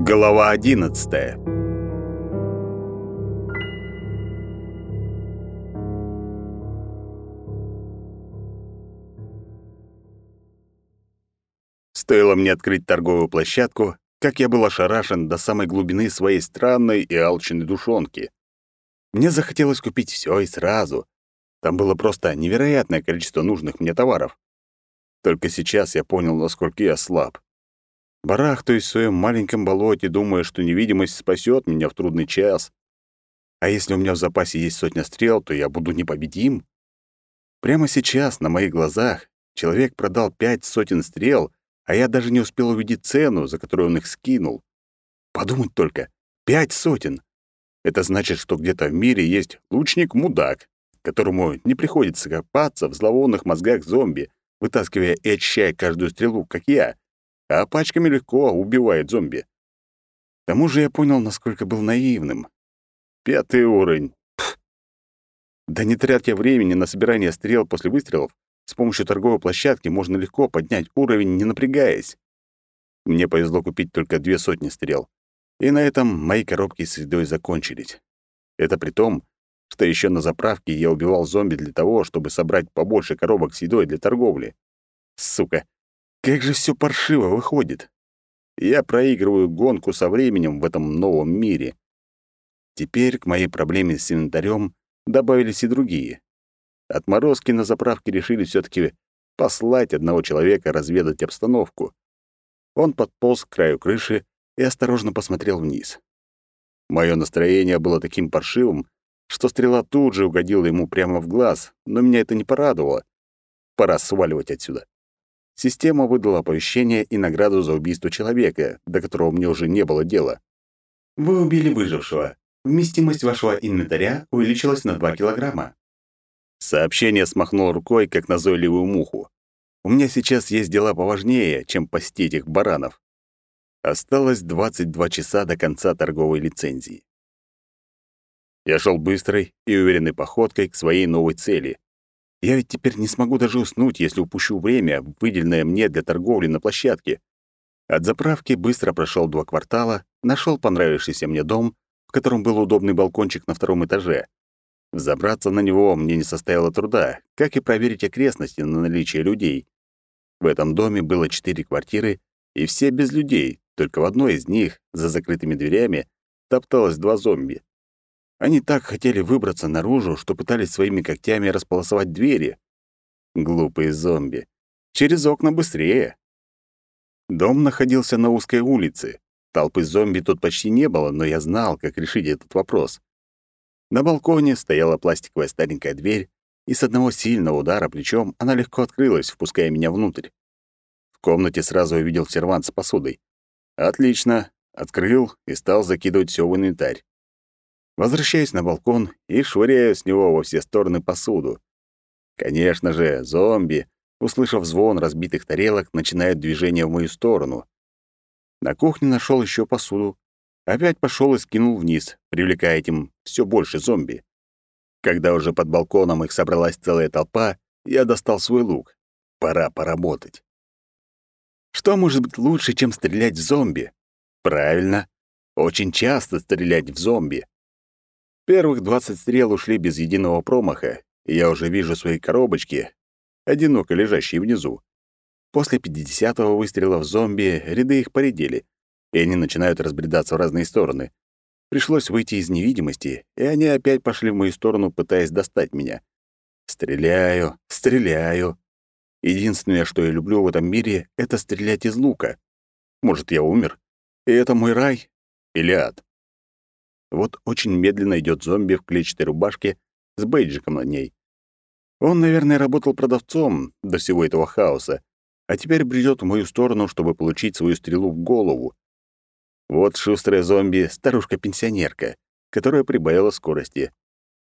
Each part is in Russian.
Глава одиннадцатая. Стоило мне открыть торговую площадку, как я был ошарашен до самой глубины своей странной и алчной душонки. Мне захотелось купить все и сразу. Там было просто невероятное количество нужных мне товаров. Только сейчас я понял, насколько я слаб. Барахтаюсь в своем маленьком болоте, думая, что невидимость спасет меня в трудный час. А если у меня в запасе есть сотня стрел, то я буду непобедим. Прямо сейчас, на моих глазах, человек продал пять сотен стрел, а я даже не успел увидеть цену, за которую он их скинул. Подумать только, пять сотен. Это значит, что где-то в мире есть лучник-мудак, которому не приходится копаться в зловонных мозгах зомби, вытаскивая и очищая каждую стрелу, как я, а пачками легко убивает зомби. К тому же я понял, насколько был наивным. Пятый уровень. Пф. Да не тратя времени на собирание стрел после выстрелов, с помощью торговой площадки можно легко поднять уровень, не напрягаясь. Мне повезло купить только две сотни стрел. И на этом мои коробки с едой закончились. Это при том, что еще на заправке я убивал зомби для того, чтобы собрать побольше коробок с едой для торговли. Сука, как же все паршиво выходит. Я проигрываю гонку со временем в этом новом мире. Теперь к моей проблеме с инвентарем добавились и другие. Отморозки на заправке решили все таки послать одного человека разведать обстановку. Он подполз к краю крыши и осторожно посмотрел вниз. Мое настроение было таким паршивым, что стрела тут же угодила ему прямо в глаз, но меня это не порадовало. Пора сваливать отсюда. Система выдала оповещение и награду за убийство человека, до которого мне уже не было дела. Вы убили выжившего. Вместимость вашего инвентаря увеличилась на 2 килограмма. Сообщение смахнул рукой, как назойливую муху. У меня сейчас есть дела поважнее, чем пасти этих баранов. Осталось 22 часа до конца торговой лицензии. Я шел быстрой и уверенной походкой к своей новой цели. Я ведь теперь не смогу даже уснуть, если упущу время, выделенное мне для торговли на площадке. От заправки быстро прошел два квартала, нашел понравившийся мне дом, в котором был удобный балкончик на втором этаже. Забраться на него мне не составило труда, как и проверить окрестности на наличие людей. В этом доме было четыре квартиры, и все без людей, только в одной из них, за закрытыми дверями, топталось два зомби. Они так хотели выбраться наружу, что пытались своими когтями располосовать двери. Глупые зомби. Через окна быстрее. Дом находился на узкой улице. Толпы зомби тут почти не было, но я знал, как решить этот вопрос. На балконе стояла пластиковая старенькая дверь, и с одного сильного удара плечом она легко открылась, впуская меня внутрь. В комнате сразу увидел сервант с посудой. Отлично. Открыл и стал закидывать все в инвентарь. Возвращаюсь на балкон и швыряю с него во все стороны посуду. Конечно же, зомби, услышав звон разбитых тарелок, начинают движение в мою сторону. На кухне нашел еще посуду, Опять пошел и скинул вниз, привлекая этим все больше зомби. Когда уже под балконом их собралась целая толпа, я достал свой лук. Пора поработать. Что может быть лучше, чем стрелять в зомби? Правильно, очень часто стрелять в зомби. Первых 20 стрел ушли без единого промаха, и я уже вижу свои коробочки, одиноко лежащие внизу. После 50-го выстрела в зомби ряды их поредели — и они начинают разбредаться в разные стороны. Пришлось выйти из невидимости, и они опять пошли в мою сторону, пытаясь достать меня. Стреляю, стреляю. Единственное, что я люблю в этом мире, это стрелять из лука. Может, я умер? И это мой рай? Или ад? Вот очень медленно идет зомби в клетчатой рубашке с бейджиком на ней. Он, наверное, работал продавцом до всего этого хаоса, а теперь бредет в мою сторону, чтобы получить свою стрелу в голову. Вот шустрая зомби, старушка-пенсионерка, которая прибавила скорости.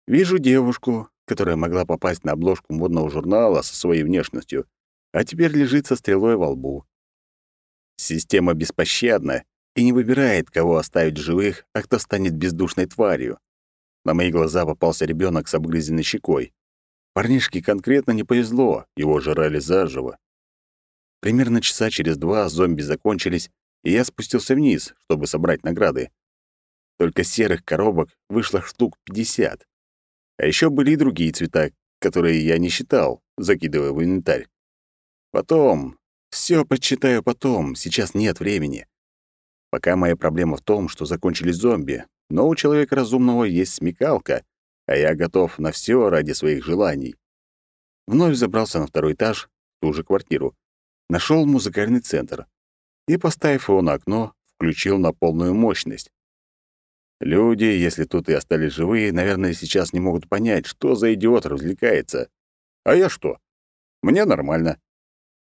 Вижу девушку, которая могла попасть на обложку модного журнала со своей внешностью, а теперь лежит со стрелой во лбу. Система беспощадна и не выбирает, кого оставить живых, а кто станет бездушной тварью. На мои глаза попался ребенок с обгрызенной щекой. Парнишке конкретно не повезло, его жрали заживо. Примерно часа через два зомби закончились, и я спустился вниз, чтобы собрать награды. Только серых коробок вышло штук 50. А еще были и другие цвета, которые я не считал, закидывая в инвентарь. Потом. Все подсчитаю потом, сейчас нет времени. Пока моя проблема в том, что закончились зомби, но у человека разумного есть смекалка, а я готов на все ради своих желаний. Вновь забрался на второй этаж, ту же квартиру. Нашел музыкальный центр и, поставив его на окно, включил на полную мощность. Люди, если тут и остались живые, наверное, сейчас не могут понять, что за идиот развлекается. А я что? Мне нормально.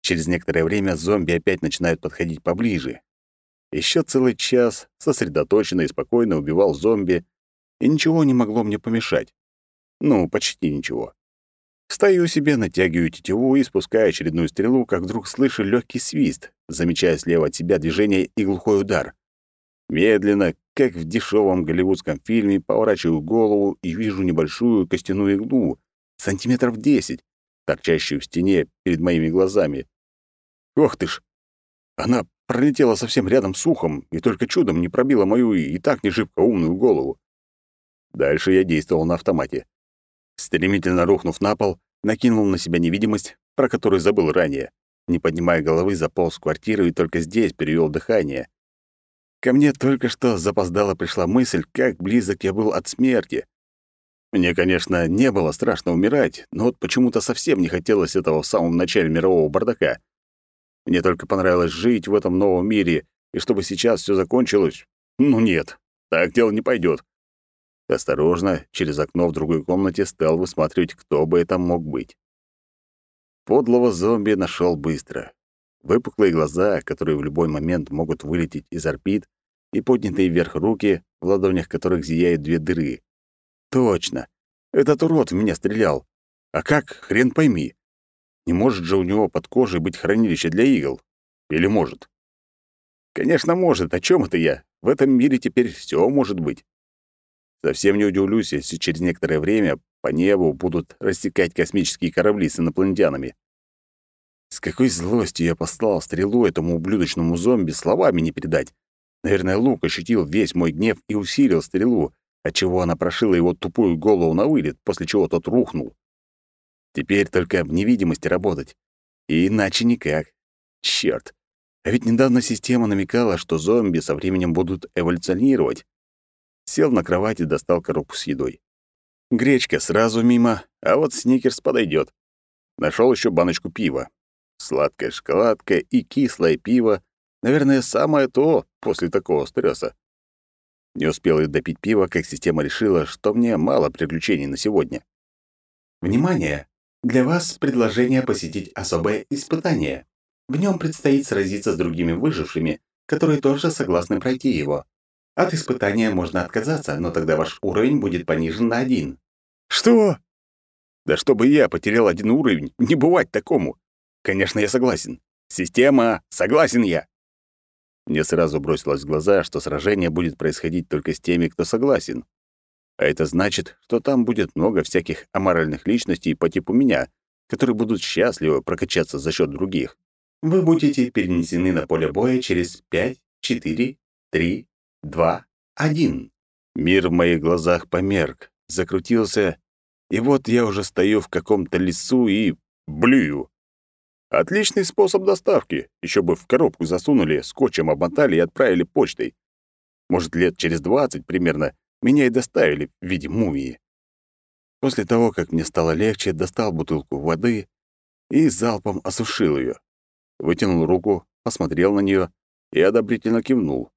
Через некоторое время зомби опять начинают подходить поближе. Еще целый час сосредоточенно и спокойно убивал зомби, и ничего не могло мне помешать. Ну, почти ничего. Стою себе, натягиваю тетиву и спускаю очередную стрелу, как вдруг слышу легкий свист, замечая слева от себя движение и глухой удар. Медленно, как в дешевом голливудском фильме, поворачиваю голову и вижу небольшую костяную иглу, сантиметров десять, торчащую в стене перед моими глазами. Ох ты ж! Она пролетела совсем рядом с ухом и только чудом не пробила мою и так не шибко умную голову. Дальше я действовал на автомате. Стремительно рухнув на пол, накинул на себя невидимость, про которую забыл ранее. Не поднимая головы, заполз в квартиру и только здесь перевел дыхание. Ко мне только что запоздала пришла мысль, как близок я был от смерти. Мне, конечно, не было страшно умирать, но вот почему-то совсем не хотелось этого в самом начале мирового бардака. Мне только понравилось жить в этом новом мире, и чтобы сейчас все закончилось... Ну нет, так дело не пойдет. Осторожно, через окно в другой комнате стал высматривать, кто бы это мог быть. Подлого зомби нашел быстро. Выпуклые глаза, которые в любой момент могут вылететь из орбит, и поднятые вверх руки, в ладонях которых зияют две дыры. Точно. Этот урод в меня стрелял. А как, хрен пойми. Не может же у него под кожей быть хранилище для игл. Или может? Конечно, может. О чем это я? В этом мире теперь все может быть. Совсем не удивлюсь, если через некоторое время по небу будут рассекать космические корабли с инопланетянами. С какой злостью я послал стрелу этому ублюдочному зомби, словами не передать. Наверное, Лук ощутил весь мой гнев и усилил стрелу, отчего она прошила его тупую голову на вылет, после чего тот рухнул. Теперь только в невидимости работать. И иначе никак. Чёрт. А ведь недавно система намекала, что зомби со временем будут эволюционировать. Сел на кровать и достал коробку с едой. Гречка сразу мимо, а вот сникерс подойдет. Нашел еще баночку пива. Сладкая шоколадка и кислое пиво, наверное, самое то после такого стресса. Не успел я допить пиво, как система решила, что мне мало приключений на сегодня. Внимание! Для вас предложение посетить особое испытание. В нем предстоит сразиться с другими выжившими, которые тоже согласны пройти его. От испытания можно отказаться, но тогда ваш уровень будет понижен на один. Что? Да чтобы я потерял один уровень, не бывать такому. Конечно, я согласен. Система, согласен я. Мне сразу бросилось в глаза, что сражение будет происходить только с теми, кто согласен. А это значит, что там будет много всяких аморальных личностей по типу меня, которые будут счастливы прокачаться за счет других. Вы будете перенесены на поле боя через 5, 4, 3, 2, 1. Мир в моих глазах померк, закрутился, и вот я уже стою в каком-то лесу и блюю. Отличный способ доставки. Еще бы в коробку засунули, скотчем обмотали и отправили почтой. Может, лет через двадцать примерно меня и доставили в виде мумии. После того, как мне стало легче, достал бутылку воды и залпом осушил ее. Вытянул руку, посмотрел на нее и одобрительно кивнул.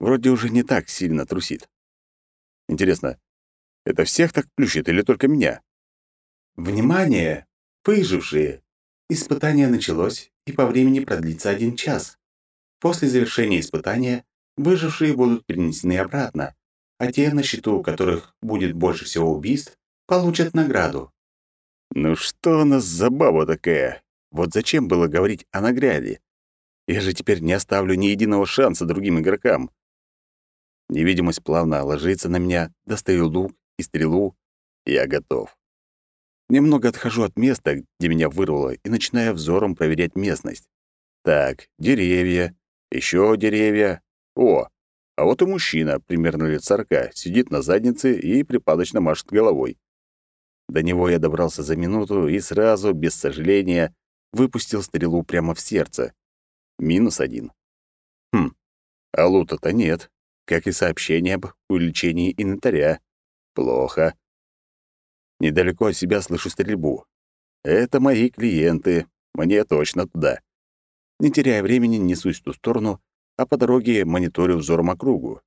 Вроде уже не так сильно трусит. Интересно, это всех так плющит или только меня? Внимание! Выжившие! Испытание началось и по времени продлится один час. После завершения испытания выжившие будут перенесены обратно, а те, на счету которых будет больше всего убийств, получат награду. Ну что у нас за баба такая? Вот зачем было говорить о награде? Я же теперь не оставлю ни единого шанса другим игрокам. Невидимость плавно ложится на меня, достаю лук и стрелу. Я готов. Немного отхожу от места, где меня вырвало, и начинаю взором проверять местность. Так, деревья, Еще деревья. О, а вот и мужчина, примерно лет сорока, сидит на заднице и припадочно машет головой. До него я добрался за минуту и сразу, без сожаления, выпустил стрелу прямо в сердце. Минус один. Хм, а лута-то нет, как и сообщение об увеличении инвентаря. Плохо. Недалеко от себя слышу стрельбу. Это мои клиенты, мне точно туда. Не теряя времени, несусь в ту сторону, а по дороге мониторю взором округу.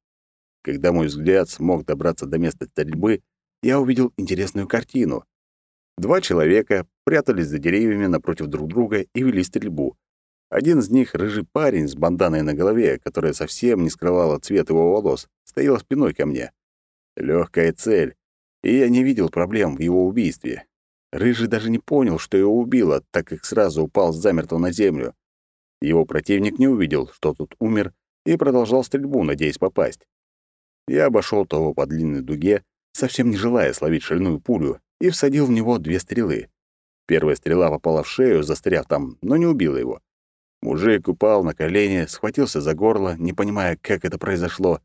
Когда мой взгляд смог добраться до места стрельбы, я увидел интересную картину. Два человека прятались за деревьями напротив друг друга и вели стрельбу. Один из них — рыжий парень с банданой на голове, которая совсем не скрывала цвет его волос, стоял спиной ко мне. Легкая цель, и я не видел проблем в его убийстве. Рыжий даже не понял, что его убило, так как сразу упал замертво на землю. Его противник не увидел, что тут умер, и продолжал стрельбу, надеясь попасть. Я обошел того по длинной дуге, совсем не желая словить шальную пулю, и всадил в него две стрелы. Первая стрела попала в шею, застряв там, но не убила его. Мужик упал на колени, схватился за горло, не понимая, как это произошло.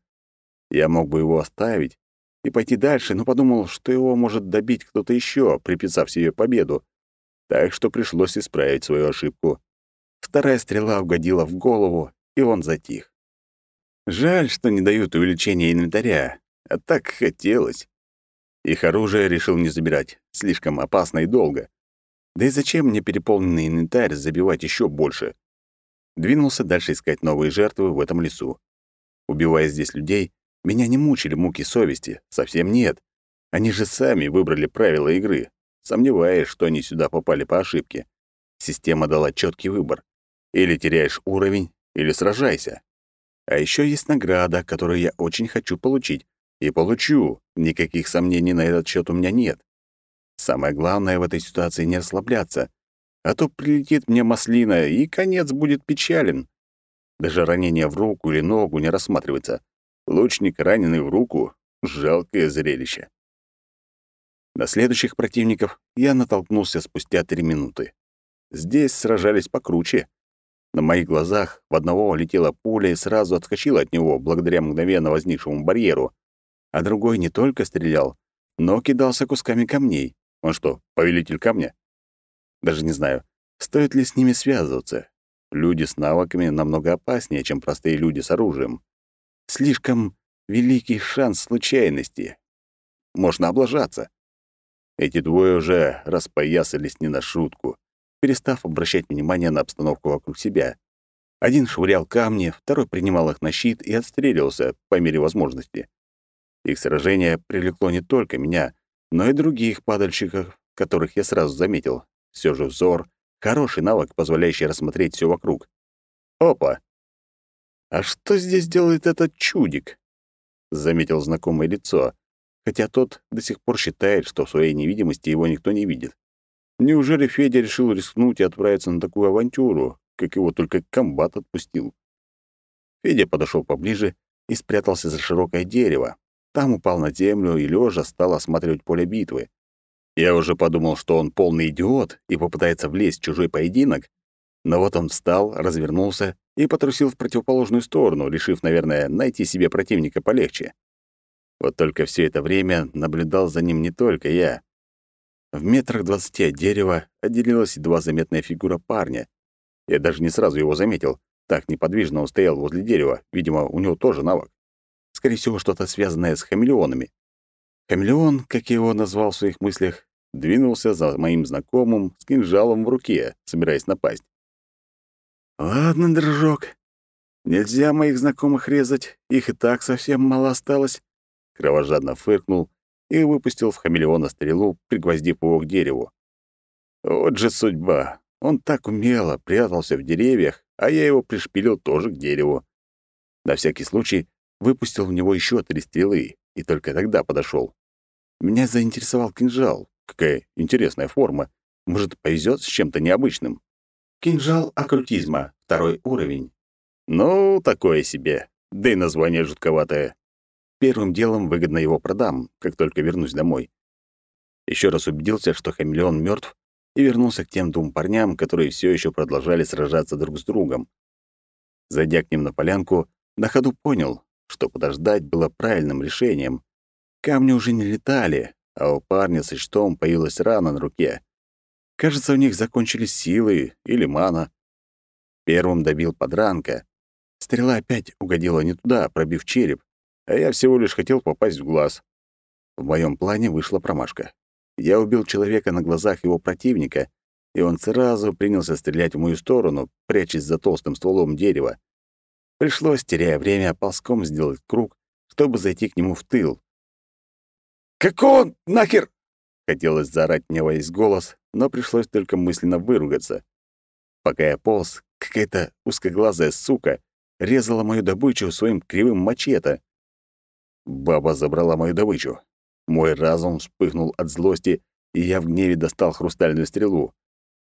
Я мог бы его оставить и пойти дальше, но подумал, что его может добить кто-то еще, приписав себе победу. Так что пришлось исправить свою ошибку. Вторая стрела угодила в голову, и он затих. Жаль, что не дают увеличения инвентаря, а так хотелось. Их оружие решил не забирать, слишком опасно и долго. Да и зачем мне переполненный инвентарь забивать еще больше? Двинулся дальше искать новые жертвы в этом лесу. Убивая здесь людей, меня не мучили муки совести, совсем нет. Они же сами выбрали правила игры, сомневаясь, что они сюда попали по ошибке. Система дала четкий выбор. Или теряешь уровень, или сражайся. А еще есть награда, которую я очень хочу получить. И получу. Никаких сомнений на этот счет у меня нет. Самое главное в этой ситуации не расслабляться. А то прилетит мне маслина, и конец будет печален. Даже ранение в руку или ногу не рассматривается. Лучник, раненый в руку — жалкое зрелище. На следующих противников я натолкнулся спустя три минуты. Здесь сражались покруче. На моих глазах в одного летела пуля и сразу отскочила от него благодаря мгновенно возникшему барьеру, а другой не только стрелял, но кидался кусками камней. Он что, повелитель камня? Даже не знаю, стоит ли с ними связываться. Люди с навыками намного опаснее, чем простые люди с оружием. Слишком великий шанс случайности. Можно облажаться. Эти двое уже распоясались не на шутку перестав обращать внимание на обстановку вокруг себя. Один швырял камни, второй принимал их на щит и отстреливался по мере возможности. Их сражение привлекло не только меня, но и других падальщиков, которых я сразу заметил. Все же взор — хороший навык, позволяющий рассмотреть все вокруг. Опа! А что здесь делает этот чудик? Заметил знакомое лицо, хотя тот до сих пор считает, что в своей невидимости его никто не видит. Неужели Федя решил рискнуть и отправиться на такую авантюру, как его только комбат отпустил? Федя подошел поближе и спрятался за широкое дерево. Там упал на землю и лежа стал осматривать поле битвы. Я уже подумал, что он полный идиот и попытается влезть в чужой поединок, но вот он встал, развернулся и потрусил в противоположную сторону, решив, наверное, найти себе противника полегче. Вот только все это время наблюдал за ним не только я. В метрах двадцати от дерева отделилась едва заметная фигура парня. Я даже не сразу его заметил. Так неподвижно он стоял возле дерева. Видимо, у него тоже навык. Скорее всего, что-то связанное с хамелеонами. Хамелеон, как я его назвал в своих мыслях, двинулся за моим знакомым с кинжалом в руке, собираясь напасть. «Ладно, дружок, нельзя моих знакомых резать, их и так совсем мало осталось», — кровожадно фыркнул и выпустил в хамелеона стрелу, пригвоздив его к дереву. Вот же судьба. Он так умело прятался в деревьях, а я его пришпилил тоже к дереву. На всякий случай выпустил в него еще три стрелы, и только тогда подошел. Меня заинтересовал кинжал. Какая интересная форма. Может, повезет с чем-то необычным. Кинжал оккультизма, второй уровень. Ну, такое себе. Да и название жутковатое. Первым делом выгодно его продам, как только вернусь домой. Еще раз убедился, что хамелеон мертв, и вернулся к тем двум парням, которые все еще продолжали сражаться друг с другом. Зайдя к ним на полянку, на ходу понял, что подождать было правильным решением. Камни уже не летали, а у парня со щитом появилась рана на руке. Кажется, у них закончились силы или мана. Первым добил подранка. Стрела опять угодила не туда, пробив череп, а я всего лишь хотел попасть в глаз. В моем плане вышла промашка. Я убил человека на глазах его противника, и он сразу принялся стрелять в мою сторону, прячась за толстым стволом дерева. Пришлось, теряя время, ползком сделать круг, чтобы зайти к нему в тыл. «Какого нахер?» Хотелось заорать мне во весь голос, но пришлось только мысленно выругаться. Пока я полз, какая-то узкоглазая сука резала мою добычу своим кривым мачете. Баба забрала мою добычу. Мой разум вспыхнул от злости, и я в гневе достал хрустальную стрелу.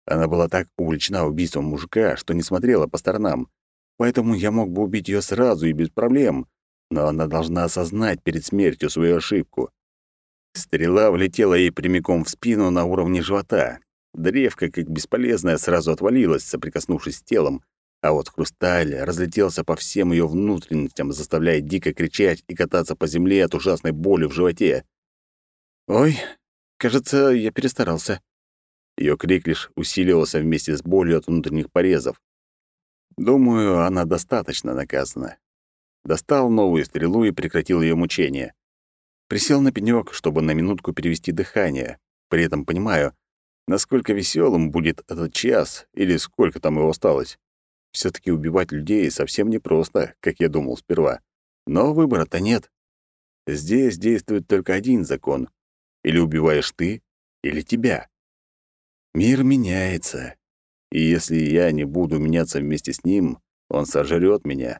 Она была так увлечена убийством мужика, что не смотрела по сторонам. Поэтому я мог бы убить ее сразу и без проблем, но она должна осознать перед смертью свою ошибку. Стрела влетела ей прямиком в спину на уровне живота. Древко, как бесполезная, сразу отвалилась, соприкоснувшись с телом, а вот хрусталь разлетелся по всем ее внутренностям, заставляя дико кричать и кататься по земле от ужасной боли в животе. «Ой, кажется, я перестарался». Ее крик лишь усиливался вместе с болью от внутренних порезов. Думаю, она достаточно наказана. Достал новую стрелу и прекратил ее мучение. Присел на пенёк, чтобы на минутку перевести дыхание. При этом понимаю, насколько веселым будет этот час или сколько там его осталось. Все таки убивать людей совсем непросто, как я думал сперва. Но выбора-то нет. Здесь действует только один закон. Или убиваешь ты, или тебя. Мир меняется. И если я не буду меняться вместе с ним, он сожрет меня.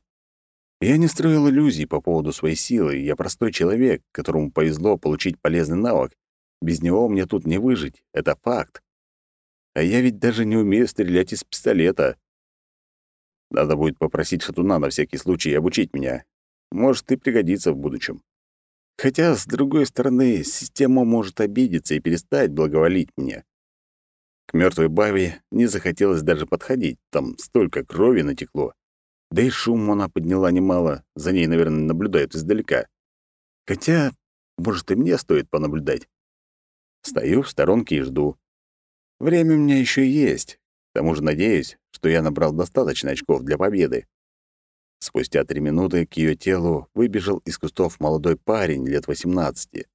Я не строил иллюзий по поводу своей силы, я простой человек, которому повезло получить полезный навык. Без него мне тут не выжить, это факт. А я ведь даже не умею стрелять из пистолета. Надо будет попросить Шатуна на всякий случай обучить меня. Может, и пригодится в будущем. Хотя, с другой стороны, система может обидеться и перестать благоволить мне. К мертвой бабе не захотелось даже подходить, там столько крови натекло. Да и шум она подняла немало, за ней, наверное, наблюдают издалека. Хотя, может, и мне стоит понаблюдать. Стою в сторонке и жду. Время у меня еще есть. К тому же надеюсь, что я набрал достаточно очков для победы. Спустя три минуты к ее телу выбежал из кустов молодой парень лет 18.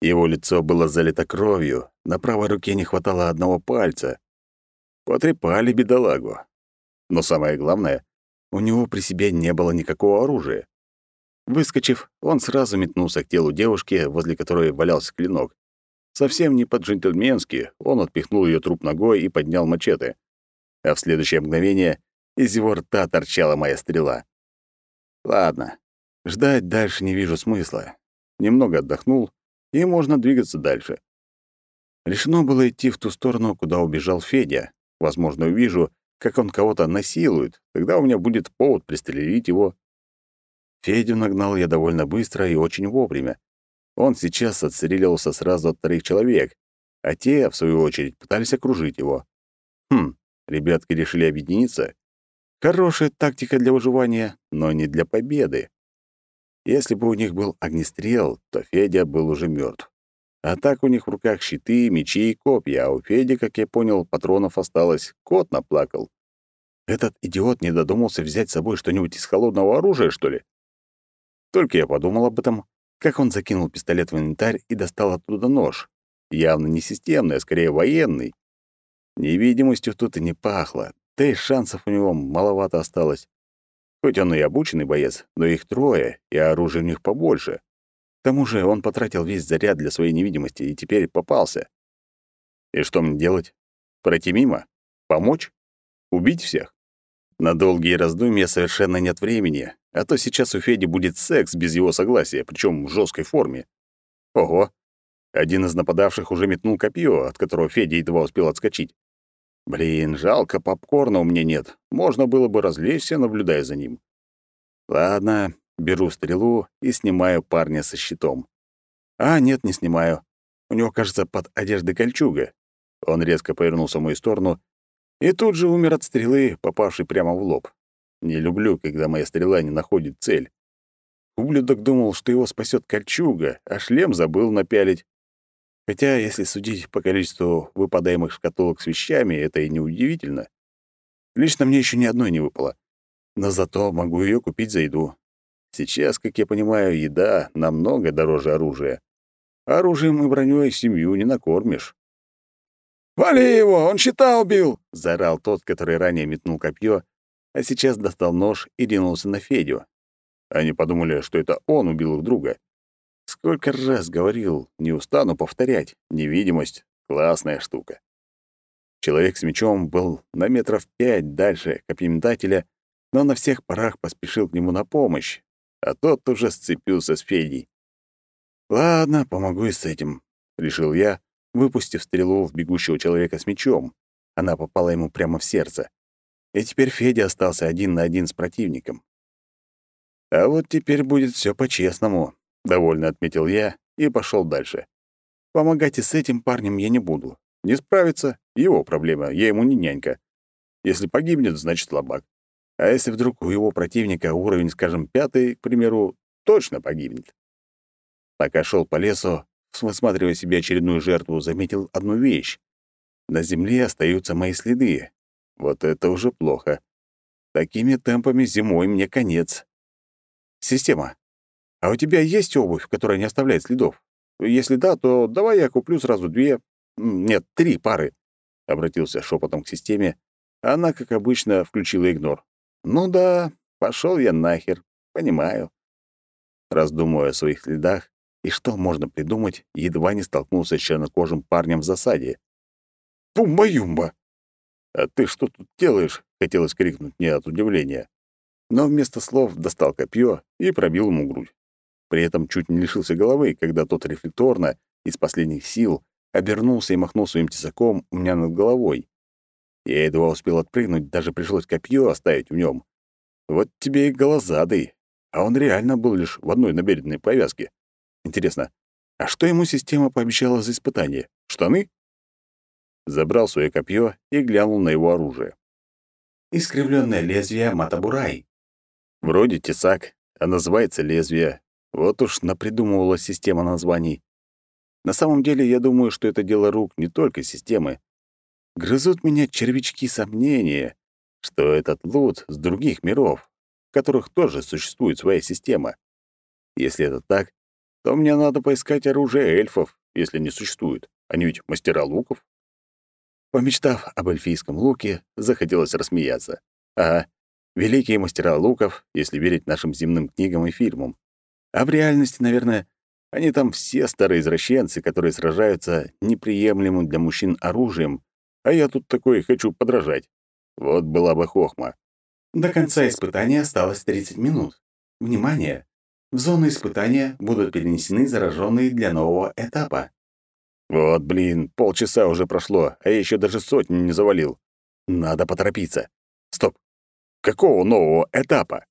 Его лицо было залито кровью, на правой руке не хватало одного пальца. Потрепали бедолагу. Но самое главное, у него при себе не было никакого оружия. Выскочив, он сразу метнулся к телу девушки, возле которой валялся клинок. Совсем не по-джентльменски, он отпихнул ее труп ногой и поднял мачете. А в следующее мгновение из его рта торчала моя стрела. Ладно, ждать дальше не вижу смысла. Немного отдохнул, и можно двигаться дальше. Решено было идти в ту сторону, куда убежал Федя. Возможно, увижу, как он кого-то насилует, тогда у меня будет повод пристрелить его. Федю нагнал я довольно быстро и очень вовремя. Он сейчас отстреливался сразу от троих человек, а те, в свою очередь, пытались окружить его. Хм, ребятки решили объединиться. Хорошая тактика для выживания, но не для победы. Если бы у них был огнестрел, то Федя был уже мертв. А так у них в руках щиты, мечи и копья, а у Феди, как я понял, патронов осталось. Кот наплакал. Этот идиот не додумался взять с собой что-нибудь из холодного оружия, что ли? Только я подумал об этом, как он закинул пистолет в инвентарь и достал оттуда нож. Явно не системный, а скорее военный. Невидимостью тут и не пахло, да и шансов у него маловато осталось. Хоть он и обученный боец, но их трое, и оружия у них побольше. К тому же он потратил весь заряд для своей невидимости и теперь попался. И что мне делать? Пройти мимо? Помочь? Убить всех? На долгие раздумья совершенно нет времени, а то сейчас у Феди будет секс без его согласия, причем в жесткой форме. Ого! Один из нападавших уже метнул копье, от которого Федя едва успел отскочить. Блин, жалко, попкорна у меня нет. Можно было бы развлечься, наблюдая за ним. Ладно, Беру стрелу и снимаю парня со щитом. А, нет, не снимаю. У него, кажется, под одеждой кольчуга. Он резко повернулся в мою сторону и тут же умер от стрелы, попавшей прямо в лоб. Не люблю, когда моя стрела не находит цель. Ублюдок думал, что его спасет кольчуга, а шлем забыл напялить. Хотя, если судить по количеству выпадаемых шкатулок с вещами, это и не удивительно. Лично мне еще ни одной не выпало. Но зато могу ее купить за еду. Сейчас, как я понимаю, еда намного дороже оружия. Оружием и бронёй семью не накормишь. «Вали его! Он щита убил!» — заорал тот, который ранее метнул копье, а сейчас достал нож и ринулся на Федю. Они подумали, что это он убил их друга. Сколько раз говорил, не устану повторять, невидимость — классная штука. Человек с мечом был на метров пять дальше копьеметателя, но на всех парах поспешил к нему на помощь, а тот уже сцепился с Федей. «Ладно, помогу и с этим», — решил я, выпустив стрелу в бегущего человека с мечом. Она попала ему прямо в сердце. И теперь Федя остался один на один с противником. А вот теперь будет все по-честному, довольно отметил я и пошел дальше. Помогать и с этим парнем я не буду. Не справится — его проблема, я ему не нянька. Если погибнет, значит слабак. А если вдруг у его противника уровень, скажем, пятый, к примеру, точно погибнет. Пока шел по лесу, высматривая себе очередную жертву, заметил одну вещь. На земле остаются мои следы. Вот это уже плохо. Такими темпами зимой мне конец. Система. А у тебя есть обувь, которая не оставляет следов? Если да, то давай я куплю сразу две, нет, три пары. Обратился шепотом к системе. Она, как обычно, включила игнор. Ну да, пошел я нахер. Понимаю. Раздумывая о своих следах, и что можно придумать, едва не столкнулся с чернокожим парнем в засаде. «Пумба-юмба!» «А ты что тут делаешь?» — хотелось крикнуть мне от удивления. Но вместо слов достал копье и пробил ему грудь. При этом чуть не лишился головы, когда тот рефлекторно, из последних сил, обернулся и махнул своим тесаком у меня над головой. Я едва успел отпрыгнуть, даже пришлось копье оставить в нем. Вот тебе и голозадый. А он реально был лишь в одной набедренной повязке. Интересно, а что ему система пообещала за испытание? Штаны? Забрал свое копье и глянул на его оружие. Искривленное лезвие Матабурай. Вроде тесак, а называется лезвие. Вот уж напридумывала система названий. На самом деле, я думаю, что это дело рук не только системы. Грызут меня червячки сомнения, что этот лут с других миров, в которых тоже существует своя система. Если это так, то мне надо поискать оружие эльфов, если не существует. Они ведь мастера луков. Помечтав об эльфийском луке, захотелось рассмеяться. Ага, великие мастера луков, если верить нашим земным книгам и фильмам. А в реальности, наверное, они там все старые извращенцы, которые сражаются неприемлемым для мужчин оружием, а я тут такой хочу подражать. Вот была бы хохма. До конца испытания осталось 30 минут. Внимание! В зону испытания будут перенесены зараженные для нового этапа. Вот, блин, полчаса уже прошло, а я еще даже сотню не завалил. Надо поторопиться. Стоп. Какого нового этапа?